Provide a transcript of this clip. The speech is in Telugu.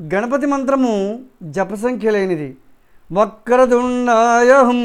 గణపతి మంత్రము జపసంఖ్య లేనిది వక్రదుండాయహం